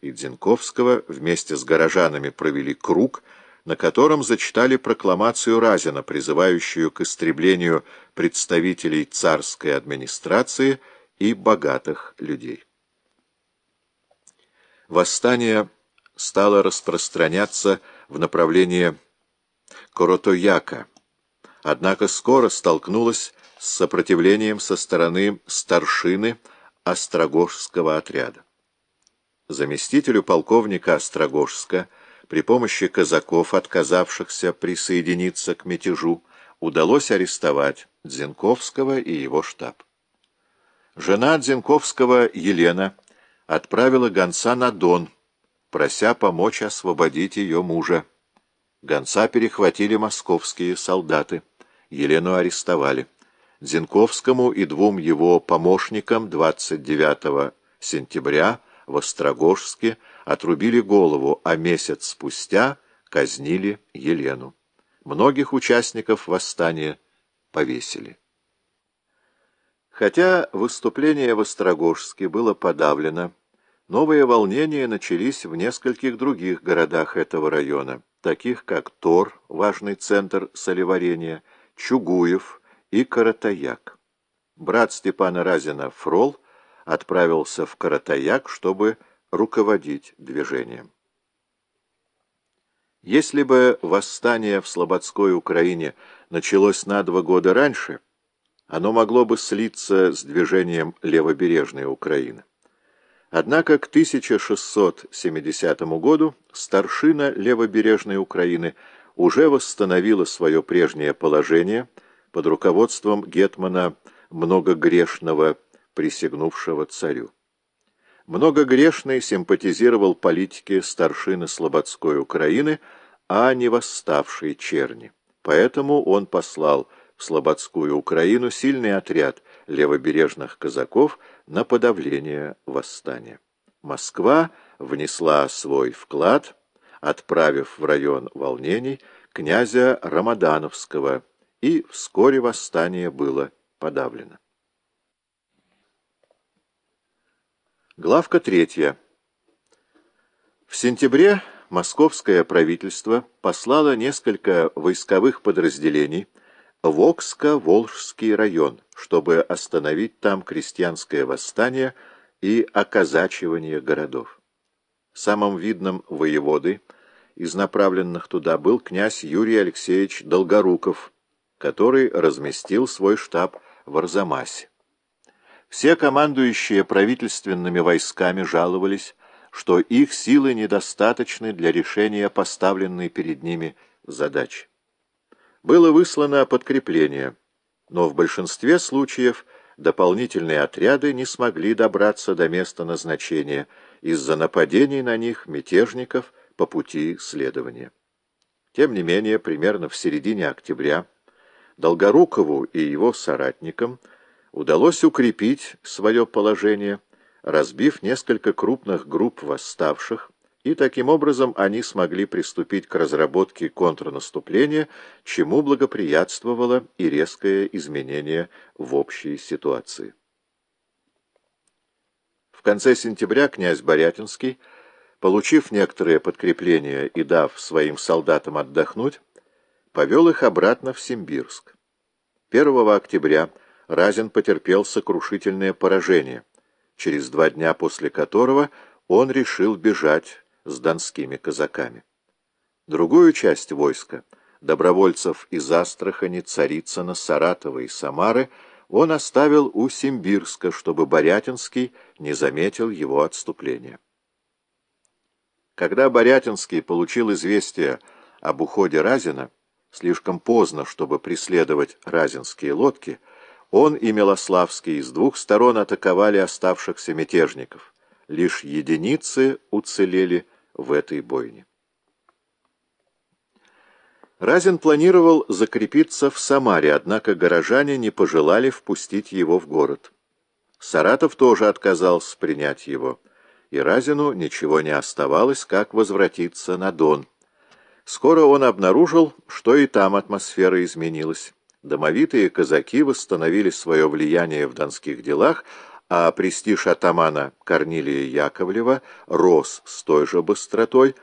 и Дзинковского вместе с горожанами провели круг, на котором зачитали прокламацию Разина, призывающую к истреблению представителей царской администрации и богатых людей. Восстание стало распространяться в направлении Коротояка, однако скоро столкнулось с сопротивлением со стороны старшины Острогожского отряда. Заместителю полковника Острогожска при помощи казаков, отказавшихся присоединиться к мятежу, удалось арестовать Дзенковского и его штаб. Жена Дзенковского Елена отправила гонца на Дон, прося помочь освободить ее мужа. Гонца перехватили московские солдаты. Елену арестовали. Зинковскому и двум его помощникам 29 сентября в Острогожске отрубили голову, а месяц спустя казнили Елену. Многих участников восстания повесили. Хотя выступление в Острогожске было подавлено, новые волнения начались в нескольких других городах этого района, таких как Тор, важный центр солеварения, Чугуев, и Каратаяк. Брат Степана Разина Фрол отправился в Каратаяк, чтобы руководить движением. Если бы восстание в Слободской Украине началось на два года раньше, оно могло бы слиться с движением левобережной Украины. Однако к 1670 году старшина левобережной Украины уже восстановила свое прежнее положение – под руководством гетмана многогрешного, присягнувшего царю. Многогрешный симпатизировал политике старшины Слободской Украины, а не восставшей черни. Поэтому он послал в Слободскую Украину сильный отряд левобережных казаков на подавление восстания. Москва внесла свой вклад, отправив в район волнений князя Рамадановского, и вскоре восстание было подавлено. Главка третья. В сентябре московское правительство послало несколько войсковых подразделений в Окско-Волжский район, чтобы остановить там крестьянское восстание и оказачивание городов. Самым видным воеводой из направленных туда был князь Юрий Алексеевич Долгоруков, который разместил свой штаб в Арзамасе. Все командующие правительственными войсками жаловались, что их силы недостаточны для решения поставленной перед ними задачи. Было выслано подкрепление, но в большинстве случаев дополнительные отряды не смогли добраться до места назначения из-за нападений на них мятежников по пути следования. Тем не менее, примерно в середине октября Долгорукову и его соратникам удалось укрепить свое положение, разбив несколько крупных групп восставших, и таким образом они смогли приступить к разработке контрнаступления, чему благоприятствовало и резкое изменение в общей ситуации. В конце сентября князь Борятинский, получив некоторые подкрепления и дав своим солдатам отдохнуть, повел их обратно в Симбирск. 1 октября Разин потерпел сокрушительное поражение, через два дня после которого он решил бежать с донскими казаками. Другую часть войска, добровольцев из Астрахани, Царицына, Саратова и Самары, он оставил у Симбирска, чтобы Борятинский не заметил его отступления. Когда Борятинский получил известие об уходе Разина, слишком поздно, чтобы преследовать разинские лодки, он и Милославский с двух сторон атаковали оставшихся мятежников. Лишь единицы уцелели в этой бойне. Разин планировал закрепиться в Самаре, однако горожане не пожелали впустить его в город. Саратов тоже отказался принять его, и Разину ничего не оставалось, как возвратиться на Дон. Скоро он обнаружил, что и там атмосфера изменилась. Домовитые казаки восстановили свое влияние в донских делах, а престиж атамана Корнилия Яковлева рос с той же быстротой,